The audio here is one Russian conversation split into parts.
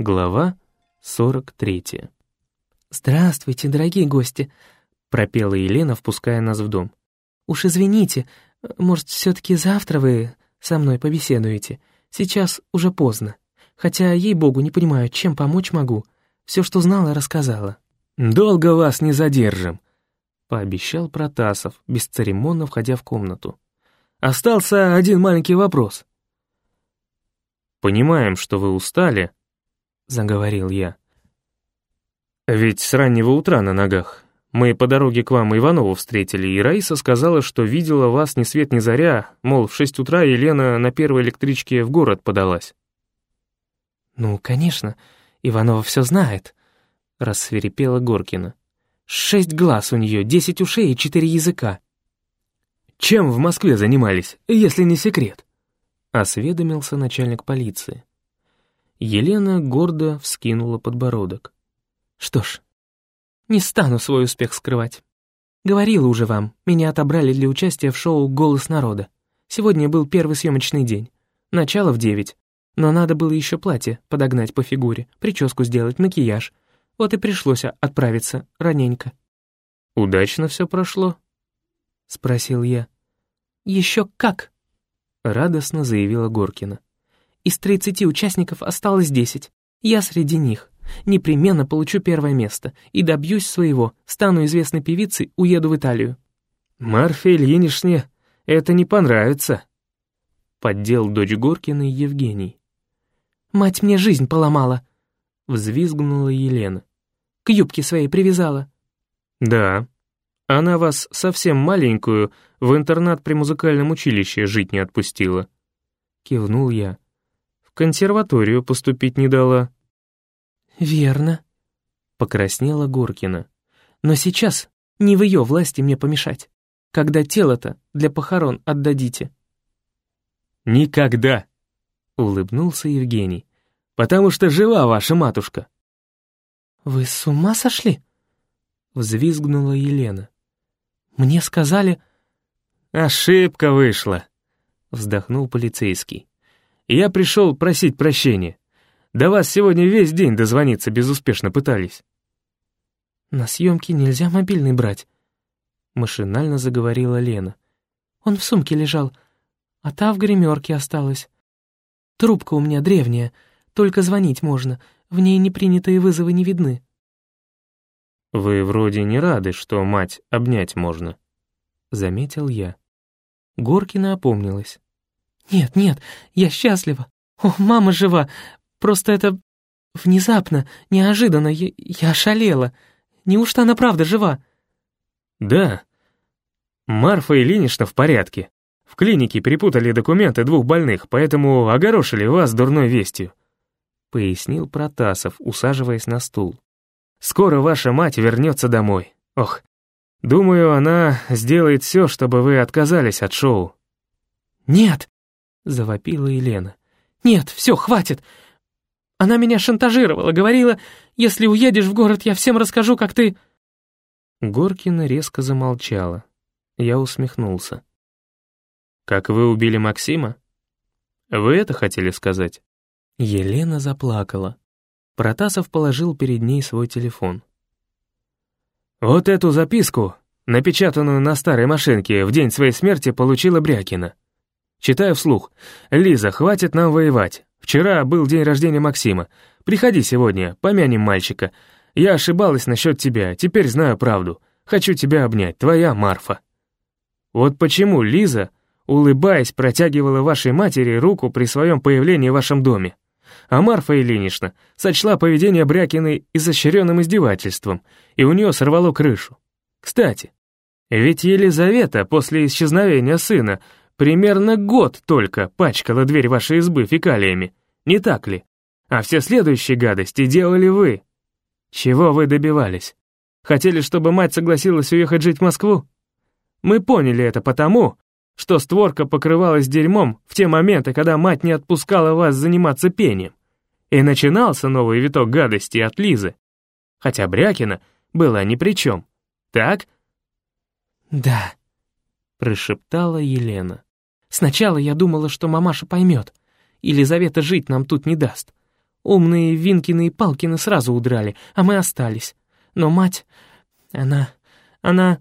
Глава 43. «Здравствуйте, дорогие гости», — пропела Елена, впуская нас в дом. «Уж извините, может, все-таки завтра вы со мной побеседуете? Сейчас уже поздно. Хотя, ей-богу, не понимаю, чем помочь могу. Все, что знала, рассказала». «Долго вас не задержим», — пообещал Протасов, бесцеремонно входя в комнату. «Остался один маленький вопрос». «Понимаем, что вы устали», — заговорил я. «Ведь с раннего утра на ногах. Мы по дороге к вам Иванову встретили, и Раиса сказала, что видела вас ни свет ни заря, мол, в шесть утра Елена на первой электричке в город подалась». «Ну, конечно, Иванова все знает», — рассверепела Горкина. «Шесть глаз у нее, десять ушей и четыре языка». «Чем в Москве занимались, если не секрет?» — осведомился начальник полиции. Елена гордо вскинула подбородок. «Что ж, не стану свой успех скрывать. Говорила уже вам, меня отобрали для участия в шоу «Голос народа». Сегодня был первый съемочный день. Начало в девять. Но надо было еще платье подогнать по фигуре, прическу сделать, макияж. Вот и пришлось отправиться раненько. «Удачно все прошло?» — спросил я. «Еще как!» — радостно заявила Горкина. «Из тридцати участников осталось десять. Я среди них. Непременно получу первое место и добьюсь своего, стану известной певицей, уеду в Италию». «Марфе Ильиничне это не понравится», — поддел дочь Горкиной Евгений. «Мать мне жизнь поломала», — взвизгнула Елена. «К юбке своей привязала». «Да, она вас совсем маленькую в интернат при музыкальном училище жить не отпустила», — кивнул я. «В консерваторию поступить не дала». «Верно», — покраснела Горкина. «Но сейчас не в ее власти мне помешать, когда тело-то для похорон отдадите». «Никогда», — улыбнулся Евгений, «потому что жива ваша матушка». «Вы с ума сошли?» — взвизгнула Елена. «Мне сказали...» «Ошибка вышла», — вздохнул полицейский. «Я пришел просить прощения. До вас сегодня весь день дозвониться безуспешно пытались». «На съемки нельзя мобильный брать», — машинально заговорила Лена. «Он в сумке лежал, а та в гримерке осталась. Трубка у меня древняя, только звонить можно, в ней непринятые вызовы не видны». «Вы вроде не рады, что мать обнять можно», — заметил я. Горкина опомнилась. «Нет, нет, я счастлива. О, мама жива, Просто это внезапно, неожиданно, я, я ошалела. Неужто она правда жива?» «Да. Марфа Ильинична в порядке. В клинике перепутали документы двух больных, поэтому огорошили вас дурной вестью», — пояснил Протасов, усаживаясь на стул. «Скоро ваша мать вернется домой. Ох, думаю, она сделает все, чтобы вы отказались от шоу». «Нет!» — завопила Елена. «Нет, все, хватит! Она меня шантажировала, говорила, если уедешь в город, я всем расскажу, как ты...» Горкина резко замолчала. Я усмехнулся. «Как вы убили Максима? Вы это хотели сказать?» Елена заплакала. Протасов положил перед ней свой телефон. «Вот эту записку, напечатанную на старой машинке, в день своей смерти получила Брякина. Читаю вслух. «Лиза, хватит нам воевать. Вчера был день рождения Максима. Приходи сегодня, помянем мальчика. Я ошибалась насчет тебя, теперь знаю правду. Хочу тебя обнять, твоя Марфа». Вот почему Лиза, улыбаясь, протягивала вашей матери руку при своем появлении в вашем доме. А Марфа Ильинична сочла поведение Брякиной изощренным издевательством, и у нее сорвало крышу. Кстати, ведь Елизавета после исчезновения сына Примерно год только пачкала дверь вашей избы фекалиями, не так ли? А все следующие гадости делали вы. Чего вы добивались? Хотели, чтобы мать согласилась уехать жить в Москву? Мы поняли это потому, что створка покрывалась дерьмом в те моменты, когда мать не отпускала вас заниматься пением. И начинался новый виток гадости от Лизы. Хотя Брякина была ни при чем. Так? «Да», — прошептала Елена. Сначала я думала, что мамаша поймет. Елизавета жить нам тут не даст. Умные Винкины и Палкины сразу удрали, а мы остались. Но мать, она... она...»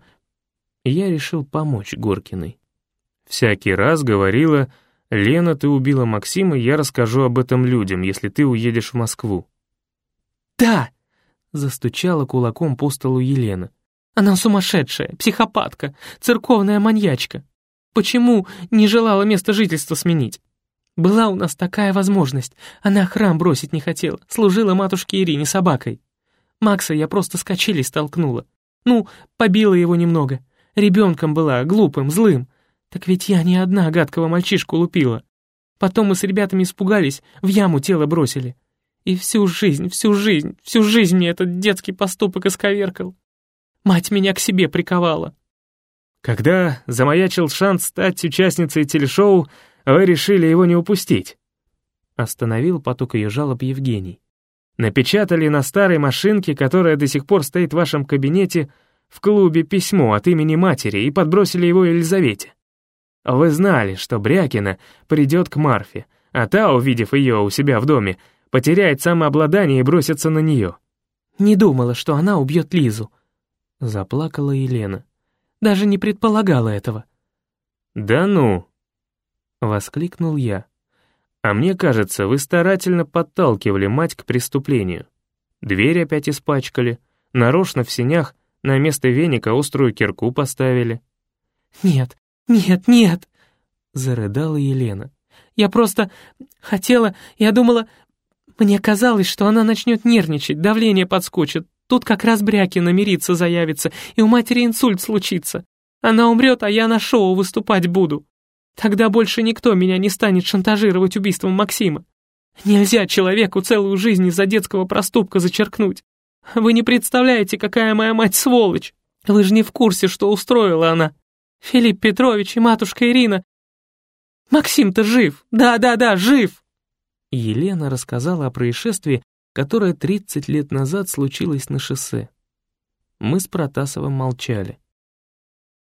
Я решил помочь Горкиной. Всякий раз говорила, «Лена, ты убила Максима, я расскажу об этом людям, если ты уедешь в Москву». «Да!» — застучала кулаком по столу Елена. «Она сумасшедшая, психопатка, церковная маньячка. Почему не желала место жительства сменить? Была у нас такая возможность. Она храм бросить не хотела, служила матушке Ирине собакой. Макса я просто с качелей столкнула. Ну, побила его немного. Ребенком была, глупым, злым. Так ведь я не одна гадкого мальчишку лупила. Потом мы с ребятами испугались, в яму тело бросили. И всю жизнь, всю жизнь, всю жизнь мне этот детский поступок исковеркал. Мать меня к себе приковала. Когда замаячил шанс стать участницей телешоу, вы решили его не упустить. Остановил поток ее жалоб Евгений. Напечатали на старой машинке, которая до сих пор стоит в вашем кабинете, в клубе письмо от имени матери и подбросили его Елизавете. Вы знали, что Брякина придет к Марфе, а та, увидев ее у себя в доме, потеряет самообладание и бросится на нее. «Не думала, что она убьет Лизу», — заплакала Елена. «Даже не предполагала этого». «Да ну!» — воскликнул я. «А мне кажется, вы старательно подталкивали мать к преступлению. Дверь опять испачкали, нарочно в сенях на место веника острую кирку поставили». «Нет, нет, нет!» — зарыдала Елена. «Я просто хотела, я думала, мне казалось, что она начнет нервничать, давление подскочит. Тут как раз Брякина мириться заявится, и у матери инсульт случится. Она умрет, а я на шоу выступать буду. Тогда больше никто меня не станет шантажировать убийством Максима. Нельзя человеку целую жизнь из-за детского проступка зачеркнуть. Вы не представляете, какая моя мать сволочь. Вы же не в курсе, что устроила она. Филипп Петрович и матушка Ирина. Максим-то жив. Да-да-да, жив. Елена рассказала о происшествии, которое 30 лет назад случилось на шоссе. Мы с Протасовым молчали.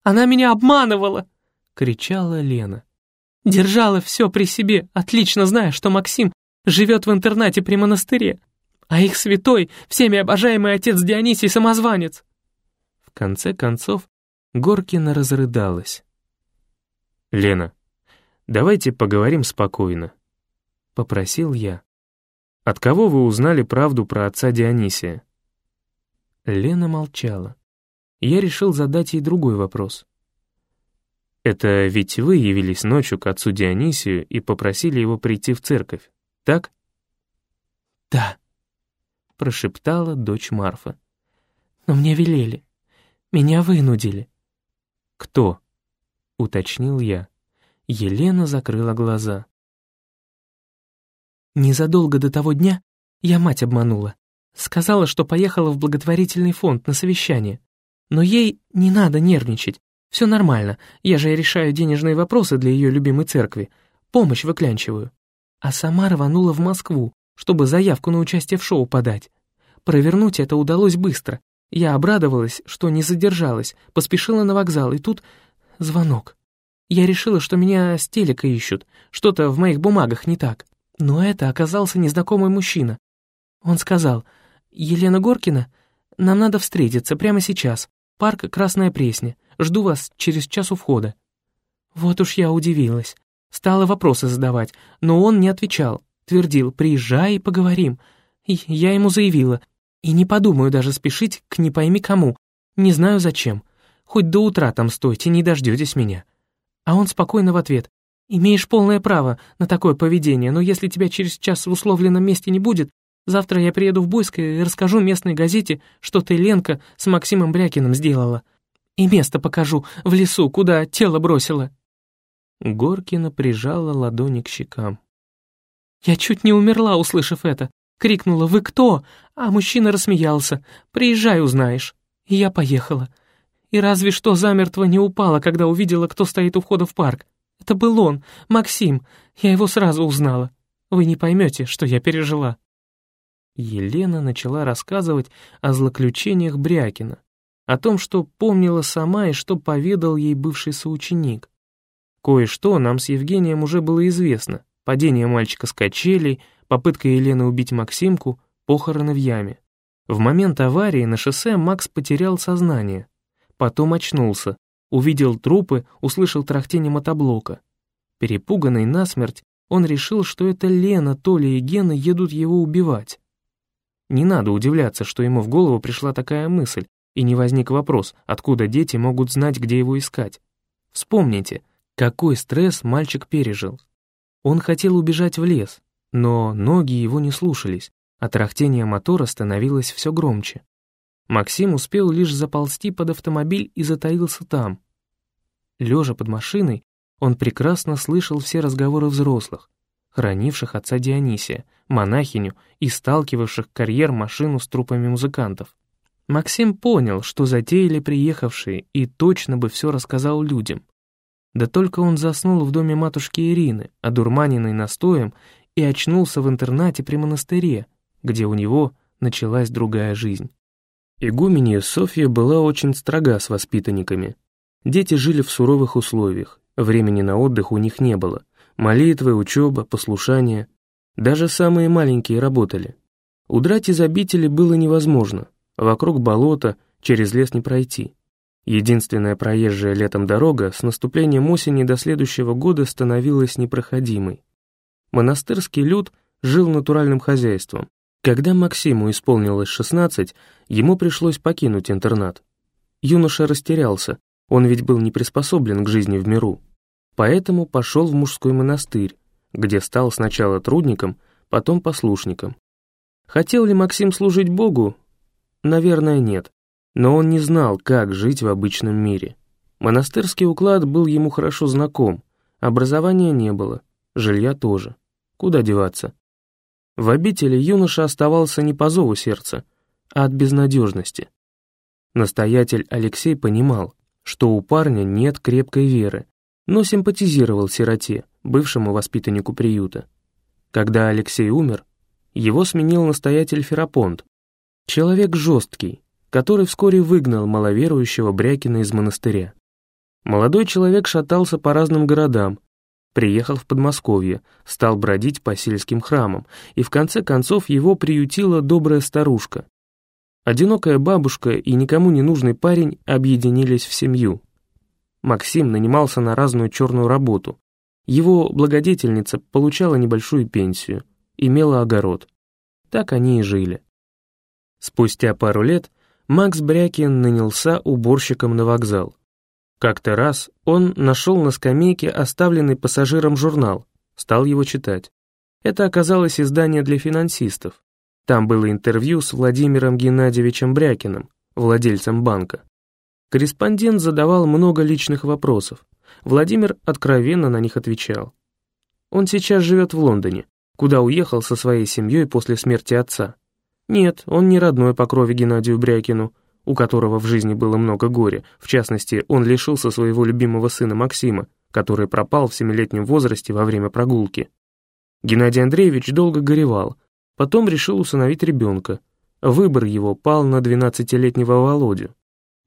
«Она меня обманывала!» — кричала Лена. «Держала все при себе, отлично зная, что Максим живет в интернате при монастыре, а их святой, всеми обожаемый отец Дионисий самозванец». В конце концов, Горкина разрыдалась. «Лена, давайте поговорим спокойно», — попросил я. «От кого вы узнали правду про отца Дионисия?» Лена молчала. Я решил задать ей другой вопрос. «Это ведь вы явились ночью к отцу Дионисию и попросили его прийти в церковь, так?» «Да», — прошептала дочь Марфа. «Но мне велели. Меня вынудили». «Кто?» — уточнил я. Елена закрыла глаза. Незадолго до того дня я мать обманула. Сказала, что поехала в благотворительный фонд на совещание. Но ей не надо нервничать. Все нормально, я же решаю денежные вопросы для ее любимой церкви. Помощь выклянчиваю. А сама рванула в Москву, чтобы заявку на участие в шоу подать. Провернуть это удалось быстро. Я обрадовалась, что не задержалась, поспешила на вокзал, и тут звонок. Я решила, что меня с телека ищут, что-то в моих бумагах не так. Но это оказался незнакомый мужчина. Он сказал, «Елена Горкина, нам надо встретиться прямо сейчас. Парк Красная Пресня. Жду вас через час у входа». Вот уж я удивилась. Стала вопросы задавать, но он не отвечал. Твердил, «Приезжай и поговорим». И я ему заявила, «И не подумаю даже спешить к не пойми кому. Не знаю зачем. Хоть до утра там стойте, не дождетесь меня». А он спокойно в ответ, Имеешь полное право на такое поведение, но если тебя через час в условленном месте не будет, завтра я приеду в Буйск и расскажу местной газете, что ты, Ленка, с Максимом Брякиным сделала. И место покажу в лесу, куда тело бросила». Горкина прижала ладони к щекам. «Я чуть не умерла, услышав это. Крикнула «Вы кто?» А мужчина рассмеялся. «Приезжай, узнаешь». И я поехала. И разве что замертво не упала, когда увидела, кто стоит у входа в парк. Это был он, Максим. Я его сразу узнала. Вы не поймете, что я пережила». Елена начала рассказывать о злоключениях Брякина, о том, что помнила сама и что поведал ей бывший соученик. Кое-что нам с Евгением уже было известно, падение мальчика с качелей, попытка Елены убить Максимку, похороны в яме. В момент аварии на шоссе Макс потерял сознание. Потом очнулся, увидел трупы, услышал трахтение мотоблока. Перепуганный насмерть, он решил, что это Лена, Толя и Гена едут его убивать. Не надо удивляться, что ему в голову пришла такая мысль, и не возник вопрос, откуда дети могут знать, где его искать. Вспомните, какой стресс мальчик пережил. Он хотел убежать в лес, но ноги его не слушались, а трахтение мотора становилось все громче. Максим успел лишь заползти под автомобиль и затаился там. Лежа под машиной, он прекрасно слышал все разговоры взрослых, хранивших отца Дионисия, монахиню и сталкивавших карьер машину с трупами музыкантов. Максим понял, что затеяли приехавшие, и точно бы все рассказал людям. Да только он заснул в доме матушки Ирины, одурманенный настоем, и очнулся в интернате при монастыре, где у него началась другая жизнь. Игуменья Софья была очень строга с воспитанниками. Дети жили в суровых условиях, времени на отдых у них не было. Молитвы, учеба, послушание. Даже самые маленькие работали. Удрать из обители было невозможно. Вокруг болота, через лес не пройти. Единственная проезжая летом дорога с наступлением осени до следующего года становилась непроходимой. Монастырский люд жил натуральным хозяйством. Когда Максиму исполнилось 16, ему пришлось покинуть интернат. Юноша растерялся, он ведь был не приспособлен к жизни в миру. Поэтому пошел в мужской монастырь, где стал сначала трудником, потом послушником. Хотел ли Максим служить Богу? Наверное, нет. Но он не знал, как жить в обычном мире. Монастырский уклад был ему хорошо знаком, образования не было, жилья тоже. Куда деваться? В обители юноша оставался не по зову сердца, а от безнадежности. Настоятель Алексей понимал, что у парня нет крепкой веры, но симпатизировал сироте, бывшему воспитаннику приюта. Когда Алексей умер, его сменил настоятель Ферапонт, человек жесткий, который вскоре выгнал маловерующего Брякина из монастыря. Молодой человек шатался по разным городам, приехал в Подмосковье, стал бродить по сельским храмам, и в конце концов его приютила добрая старушка. Одинокая бабушка и никому не нужный парень объединились в семью, Максим нанимался на разную черную работу. Его благодетельница получала небольшую пенсию, имела огород. Так они и жили. Спустя пару лет Макс Брякин нанялся уборщиком на вокзал. Как-то раз он нашел на скамейке оставленный пассажиром журнал, стал его читать. Это оказалось издание для финансистов. Там было интервью с Владимиром Геннадьевичем Брякиным, владельцем банка. Корреспондент задавал много личных вопросов. Владимир откровенно на них отвечал. Он сейчас живет в Лондоне, куда уехал со своей семьей после смерти отца. Нет, он не родной по крови Геннадию Брякину, у которого в жизни было много горя. В частности, он лишился своего любимого сына Максима, который пропал в семилетнем возрасте во время прогулки. Геннадий Андреевич долго горевал, потом решил усыновить ребенка. Выбор его пал на 12-летнего Володю.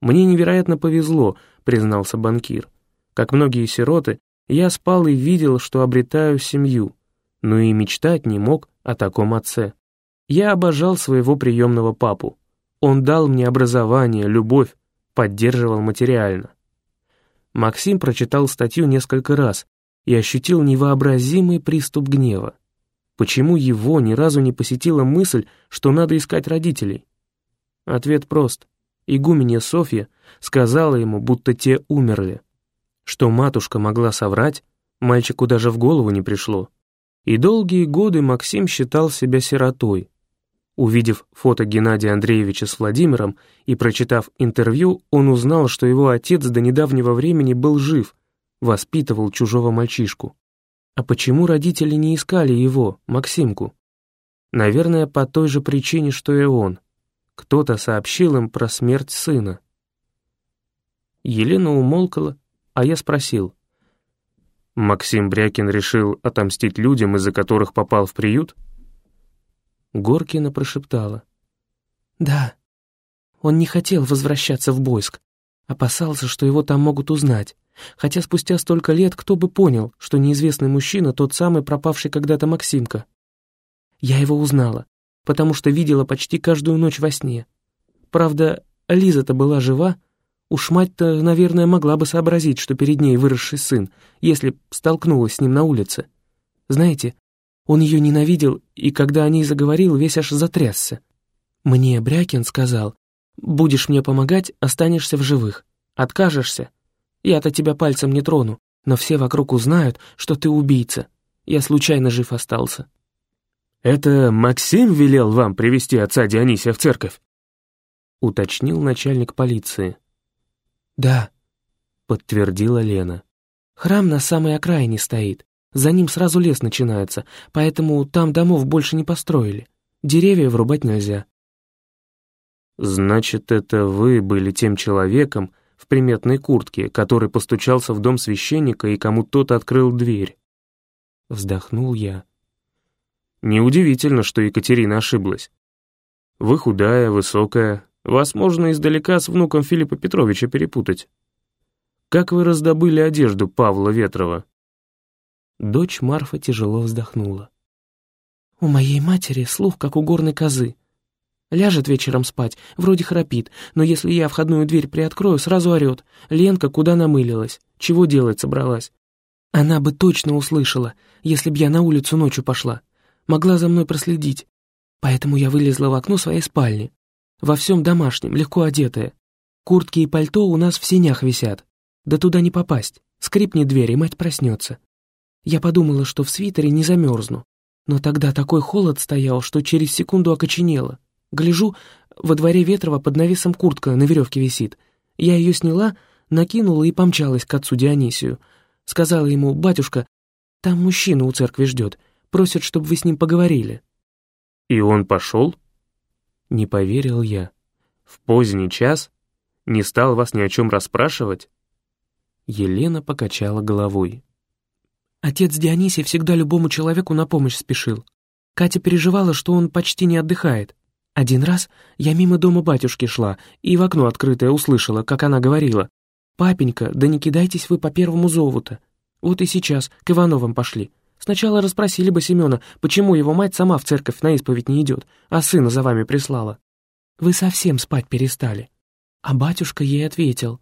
«Мне невероятно повезло», — признался банкир. «Как многие сироты, я спал и видел, что обретаю семью, но и мечтать не мог о таком отце. Я обожал своего приемного папу. Он дал мне образование, любовь, поддерживал материально». Максим прочитал статью несколько раз и ощутил невообразимый приступ гнева. Почему его ни разу не посетила мысль, что надо искать родителей? Ответ прост. Игуменья Софья сказала ему, будто те умерли. Что матушка могла соврать, мальчику даже в голову не пришло. И долгие годы Максим считал себя сиротой. Увидев фото Геннадия Андреевича с Владимиром и прочитав интервью, он узнал, что его отец до недавнего времени был жив, воспитывал чужого мальчишку. А почему родители не искали его, Максимку? Наверное, по той же причине, что и он — кто-то сообщил им про смерть сына. Елена умолкала, а я спросил. Максим Брякин решил отомстить людям, из-за которых попал в приют? Горкина прошептала. «Да, он не хотел возвращаться в Бойск, опасался, что его там могут узнать, Хотя спустя столько лет кто бы понял, что неизвестный мужчина тот самый пропавший когда-то Максимка. Я его узнала, потому что видела почти каждую ночь во сне. Правда, Лиза-то была жива, уж мать-то, наверное, могла бы сообразить, что перед ней выросший сын, если б столкнулась с ним на улице. Знаете, он ее ненавидел, и когда о ней заговорил, весь аж затрясся. Мне Брякин сказал, «Будешь мне помогать, останешься в живых. Откажешься, я-то тебя пальцем не трону, но все вокруг узнают, что ты убийца. Я случайно жив остался». «Это Максим велел вам привести отца Дионисия в церковь?» — уточнил начальник полиции. «Да», — подтвердила Лена. «Храм на самой окраине стоит. За ним сразу лес начинается, поэтому там домов больше не построили. Деревья врубать нельзя». «Значит, это вы были тем человеком, в приметной куртке, который постучался в дом священника и кому тот открыл дверь. Вздохнул я. Неудивительно, что Екатерина ошиблась. Вы худая, высокая, вас можно издалека с внуком Филиппа Петровича перепутать. Как вы раздобыли одежду Павла Ветрова? Дочь Марфа тяжело вздохнула. У моей матери слух, как у горной козы. Ляжет вечером спать, вроде храпит, но если я входную дверь приоткрою, сразу орёт. Ленка куда намылилась? Чего делать собралась? Она бы точно услышала, если б я на улицу ночью пошла. Могла за мной проследить. Поэтому я вылезла в окно своей спальни. Во всем домашнем, легко одетая. Куртки и пальто у нас в сенях висят. Да туда не попасть. Скрипнет дверь, и мать проснется. Я подумала, что в свитере не замерзну. Но тогда такой холод стоял, что через секунду окоченела. Гляжу, во дворе Ветрова под навесом куртка на веревке висит. Я ее сняла, накинула и помчалась к отцу Дионисию. Сказала ему, «Батюшка, там мужчина у церкви ждет, просит, чтобы вы с ним поговорили». «И он пошел?» Не поверил я. «В поздний час? Не стал вас ни о чем расспрашивать?» Елена покачала головой. Отец Дионисий всегда любому человеку на помощь спешил. Катя переживала, что он почти не отдыхает. Один раз я мимо дома батюшки шла и в окно открытое услышала, как она говорила. «Папенька, да не кидайтесь вы по первому зову-то. Вот и сейчас к Ивановым пошли. Сначала расспросили бы Семена, почему его мать сама в церковь на исповедь не идет, а сына за вами прислала. Вы совсем спать перестали». А батюшка ей ответил,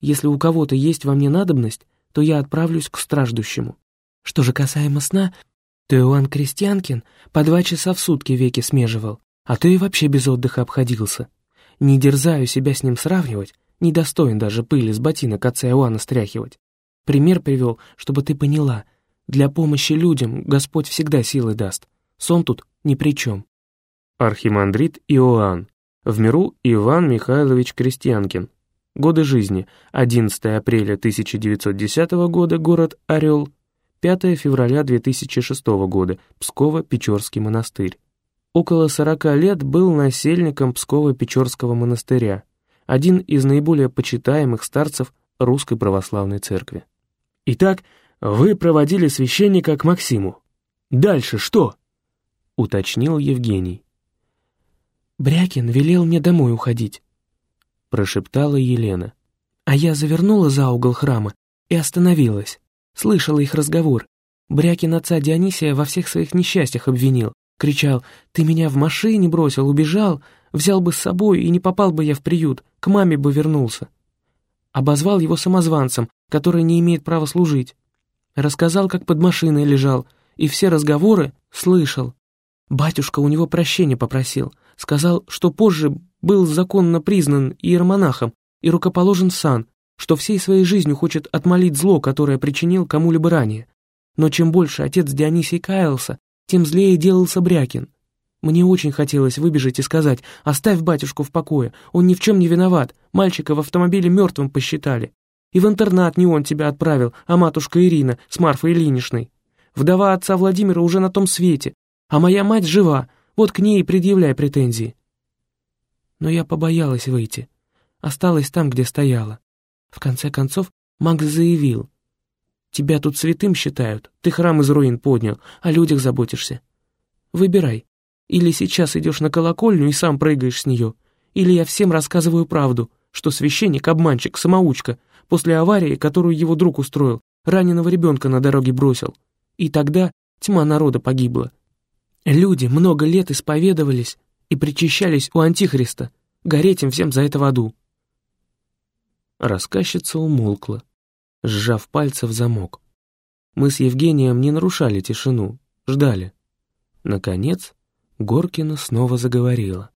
«Если у кого-то есть во мне надобность, то я отправлюсь к страждущему. Что же касаемо сна, то Иоанн Крестьянкин по два часа в сутки веки смеживал, а то и вообще без отдыха обходился. Не дерзаю себя с ним сравнивать, недостоин даже пыли с ботинок отца Иоанна стряхивать. Пример привел, чтобы ты поняла, для помощи людям Господь всегда силы даст. Сон тут ни при чем. Архимандрит Иоанн. В миру Иван Михайлович Крестьянкин. Годы жизни. 11 апреля 1910 года, город Орел. 5 февраля 2006 года, Псково-Печорский монастырь. Около сорока лет был насельником Псково-Печорского монастыря, один из наиболее почитаемых старцев Русской Православной Церкви. «Итак, вы проводили священника к Максиму. Дальше что?» — уточнил Евгений. «Брякин велел мне домой уходить», — прошептала Елена. А я завернула за угол храма и остановилась. Слышала их разговор. Брякин отца Дионисия во всех своих несчастьях обвинил, Кричал, «Ты меня в машине бросил, убежал, взял бы с собой, и не попал бы я в приют, к маме бы вернулся». Обозвал его самозванцем, который не имеет права служить. Рассказал, как под машиной лежал, и все разговоры слышал. Батюшка у него прощения попросил, сказал, что позже был законно признан иеромонахом и рукоположен в сан, что всей своей жизнью хочет отмолить зло, которое причинил кому-либо ранее. Но чем больше отец Дионисий каялся, тем злее делался Брякин. Мне очень хотелось выбежать и сказать «Оставь батюшку в покое, он ни в чем не виноват, мальчика в автомобиле мертвым посчитали. И в интернат не он тебя отправил, а матушка Ирина с Марфой Ильиничной. Вдова отца Владимира уже на том свете, а моя мать жива, вот к ней и предъявляй претензии». Но я побоялась выйти, осталась там, где стояла. В конце концов Макс заявил, Тебя тут святым считают, ты храм из руин поднял, о людях заботишься. Выбирай. Или сейчас идешь на колокольню и сам прыгаешь с нее, или я всем рассказываю правду, что священник — обманщик, самоучка, после аварии, которую его друг устроил, раненого ребенка на дороге бросил. И тогда тьма народа погибла. Люди много лет исповедовались и причащались у Антихриста, гореть им всем за это в аду. Рассказчица умолкла, сжав пальцы в замок. Мы с Евгением не нарушали тишину, ждали. Наконец, Горкина снова заговорила.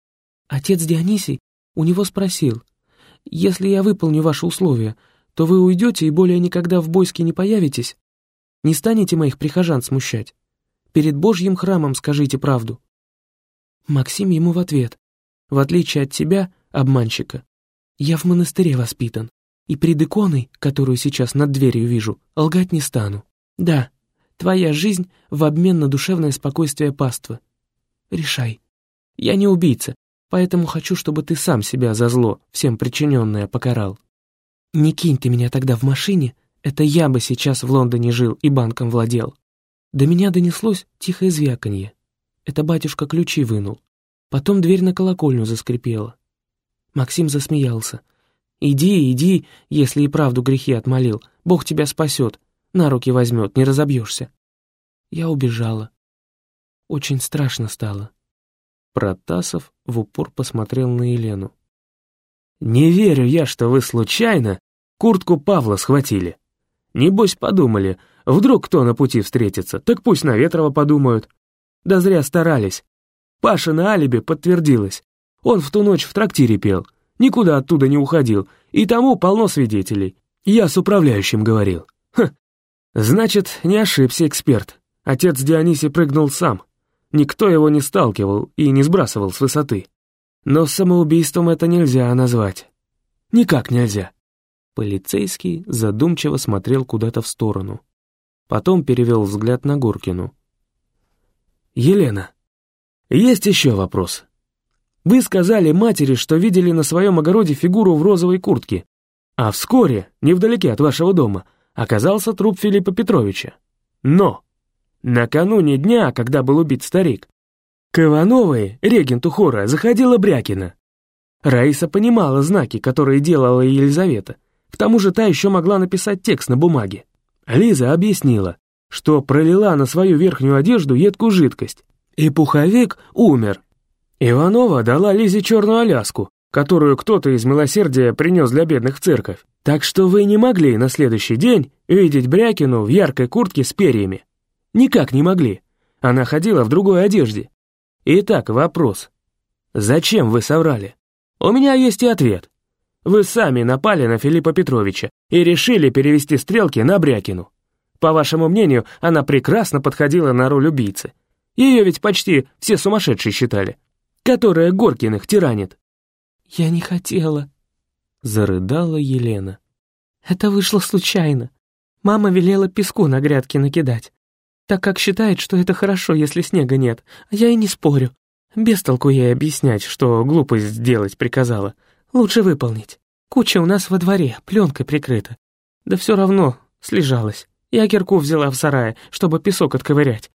Отец Дионисий у него спросил, «Если я выполню ваши условия, то вы уйдете и более никогда в Бойске не появитесь? Не станете моих прихожан смущать? Перед Божьим храмом скажите правду». Максим ему в ответ, «В отличие от тебя, обманщика, я в монастыре воспитан, и пред иконой, которую сейчас над дверью вижу, лгать не стану. Да, твоя жизнь в обмен на душевное спокойствие паства. Решай. Я не убийца, поэтому хочу, чтобы ты сам себя за зло, всем причиненное, покарал. Не кинь ты меня тогда в машине, это я бы сейчас в Лондоне жил и банком владел. До меня донеслось тихое звяканье. Это батюшка ключи вынул. Потом дверь на колокольню заскрипела. Максим засмеялся. «Иди, иди, если и правду грехи отмолил. Бог тебя спасет. На руки возьмет, не разобьешься». Я убежала. Очень страшно стало. Протасов в упор посмотрел на Елену. «Не верю я, что вы случайно куртку Павла схватили. Небось подумали, вдруг кто на пути встретится, так пусть на Ветрова подумают. Да зря старались. Паша на алиби подтвердилось. Он в ту ночь в трактире пел, никуда оттуда не уходил, и тому полно свидетелей. Я с управляющим говорил. Ха. Значит, не ошибся эксперт. Отец Дионисий прыгнул сам. Никто его не сталкивал и не сбрасывал с высоты. Но самоубийством это нельзя назвать. Никак нельзя. Полицейский задумчиво смотрел куда-то в сторону. Потом перевел взгляд на Горкину. «Елена, есть еще вопрос. Вы сказали матери, что видели на своем огороде фигуру в розовой куртке, а вскоре, невдалеке от вашего дома, оказался труп Филиппа Петровича. Но Накануне дня, когда был убит старик, к Ивановой, регенту хора, заходила Брякина. Раиса понимала знаки, которые делала Елизавета. К тому же та еще могла написать текст на бумаге. Лиза объяснила, что пролила на свою верхнюю одежду едкую жидкость, и пуховик умер. Иванова дала Лизе черную аляску, которую кто-то из милосердия принес для бедных в церковь. Так что вы не могли на следующий день видеть Брякину в яркой куртке с перьями. Никак не могли. Она ходила в другой одежде. Итак, вопрос. Зачем вы соврали? У меня есть и ответ. Вы сами напали на Филиппа Петровича и решили перевести стрелки на Брякину. По вашему мнению, она прекрасно подходила на роль убийцы. Ее ведь почти все сумасшедшие считали. Которая Горкиных тиранит. «Я не хотела», — зарыдала Елена. «Это вышло случайно. Мама велела песку на грядке накидать так как считает, что это хорошо, если снега нет, а я и не спорю. Без толку ей объяснять, что глупость сделать приказала. Лучше выполнить. Куча у нас во дворе, пленкой прикрыта. Да все равно слежалась. Я кирку взяла в сарае, чтобы песок отковырять.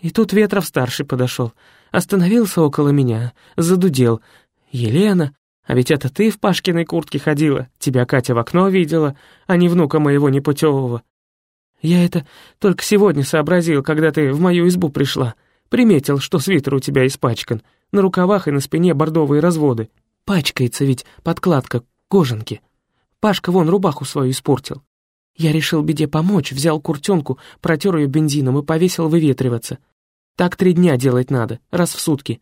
И тут Ветров-старший подошел, остановился около меня, задудел. «Елена, а ведь это ты в Пашкиной куртке ходила, тебя Катя в окно видела, а не внука моего непутевого. Я это только сегодня сообразил, когда ты в мою избу пришла. Приметил, что свитер у тебя испачкан. На рукавах и на спине бордовые разводы. Пачкается ведь подкладка кожанки. Пашка вон рубаху свою испортил. Я решил беде помочь, взял куртенку, протер ее бензином и повесил выветриваться. Так три дня делать надо, раз в сутки.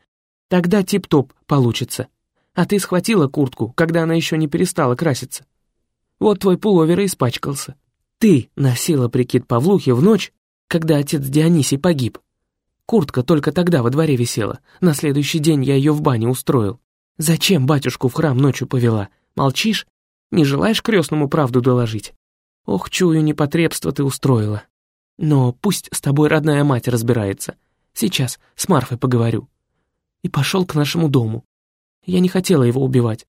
Тогда тип-топ получится. А ты схватила куртку, когда она еще не перестала краситься. Вот твой пуловер и испачкался. Ты носила прикид Павлухи в ночь, когда отец Дионисий погиб. Куртка только тогда во дворе висела. На следующий день я ее в бане устроил. Зачем батюшку в храм ночью повела? Молчишь? Не желаешь крестному правду доложить? Ох, чую, непотребство ты устроила. Но пусть с тобой родная мать разбирается. Сейчас с Марфой поговорю. И пошел к нашему дому. Я не хотела его убивать.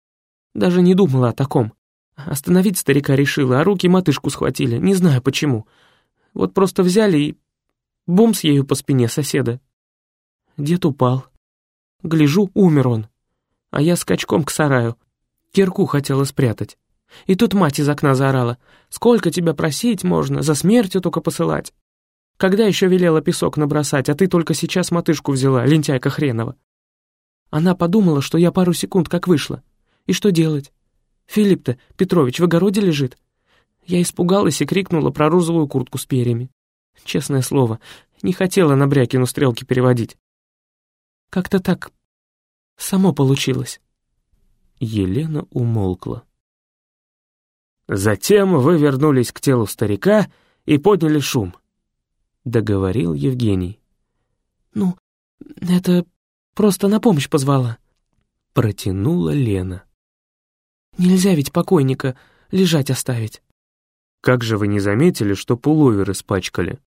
Даже не думала о таком. Остановить старика решила, а руки матышку схватили, не знаю почему. Вот просто взяли и... Бум с ею по спине соседа. Дед упал. Гляжу, умер он. А я скачком к сараю. Кирку хотела спрятать. И тут мать из окна заорала. «Сколько тебя просить можно, за смертью только посылать?» Когда еще велела песок набросать, а ты только сейчас мотышку взяла, лентяйка хренова?» Она подумала, что я пару секунд как вышла. И что делать? Филипп-то, Петрович, в огороде лежит. Я испугалась и крикнула про розовую куртку с перьями. Честное слово, не хотела на Брякину стрелки переводить. Как-то так само получилось. Елена умолкла. Затем вы вернулись к телу старика и подняли шум договорил Евгений. «Ну, это просто на помощь позвала», — протянула Лена. «Нельзя ведь покойника лежать оставить». «Как же вы не заметили, что пуловер испачкали?»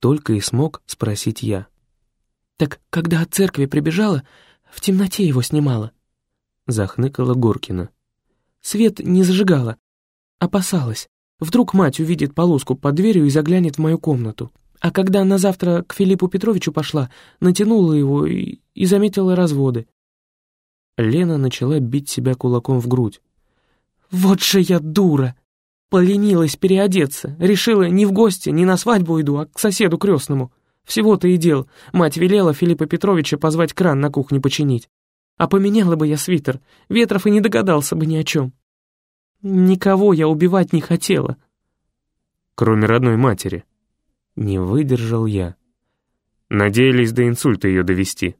Только и смог спросить я. «Так когда от церкви прибежала, в темноте его снимала», — захныкала Горкина. «Свет не зажигала, опасалась. Вдруг мать увидит полоску под дверью и заглянет в мою комнату. А когда она завтра к Филиппу Петровичу пошла, натянула его и, и заметила разводы. Лена начала бить себя кулаком в грудь. «Вот же я дура! Поленилась переодеться, решила не в гости, не на свадьбу иду, а к соседу крестному. Всего-то и дел. Мать велела Филиппа Петровича позвать кран на кухне починить. А поменяла бы я свитер, Ветров и не догадался бы ни о чем. Никого я убивать не хотела». «Кроме родной матери», не выдержал я. Надеялись до инсульта ее довести.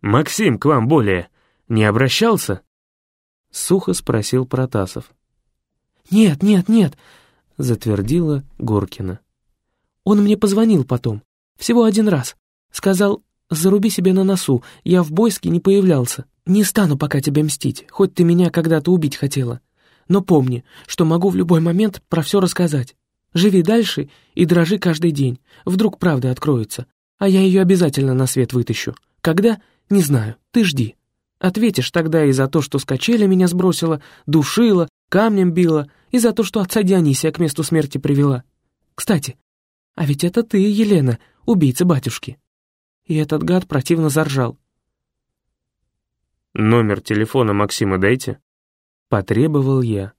«Максим к вам более не обращался?» Сухо спросил Протасов. «Нет, нет, нет», — затвердила Горкина. «Он мне позвонил потом, всего один раз. Сказал, заруби себе на носу, я в Бойске не появлялся. Не стану пока тебе мстить, хоть ты меня когда-то убить хотела. Но помни, что могу в любой момент про все рассказать. Живи дальше и дрожи каждый день. Вдруг правда откроется. А я ее обязательно на свет вытащу. Когда? Не знаю. Ты жди. Ответишь тогда и за то, что с качели меня сбросила, душила, камнем била, и за то, что отца Дионисия к месту смерти привела. Кстати, а ведь это ты, Елена, убийца батюшки. И этот гад противно заржал. «Номер телефона Максима дайте», — потребовал я.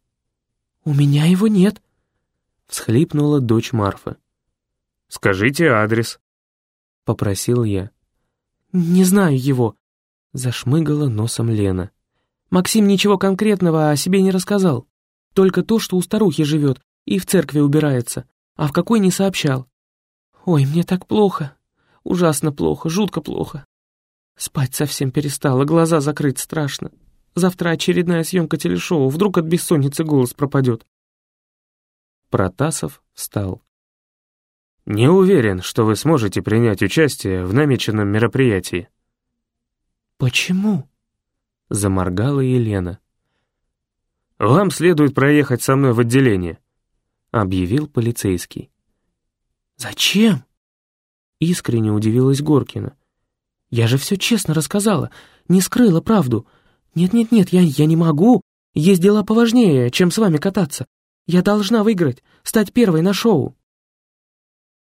«У меня его нет», всхлипнула дочь Марфы. «Скажите адрес», — попросил я. «Не знаю его», — зашмыгала носом Лена. «Максим ничего конкретного о себе не рассказал. Только то, что у старухи живет и в церкви убирается, а в какой не сообщал. Ой, мне так плохо, ужасно плохо, жутко плохо. Спать совсем перестала, глаза закрыть страшно. Завтра очередная съемка телешоу, вдруг от бессонницы голос пропадет. Протасов встал. «Не уверен, что вы сможете принять участие в намеченном мероприятии». «Почему?» — заморгала Елена. «Вам следует проехать со мной в отделение», — объявил полицейский. «Зачем?» — искренне удивилась Горкина. «Я же все честно рассказала, не скрыла правду. Нет-нет-нет, я, я не могу, есть дела поважнее, чем с вами кататься. Я должна выиграть, стать первой на шоу».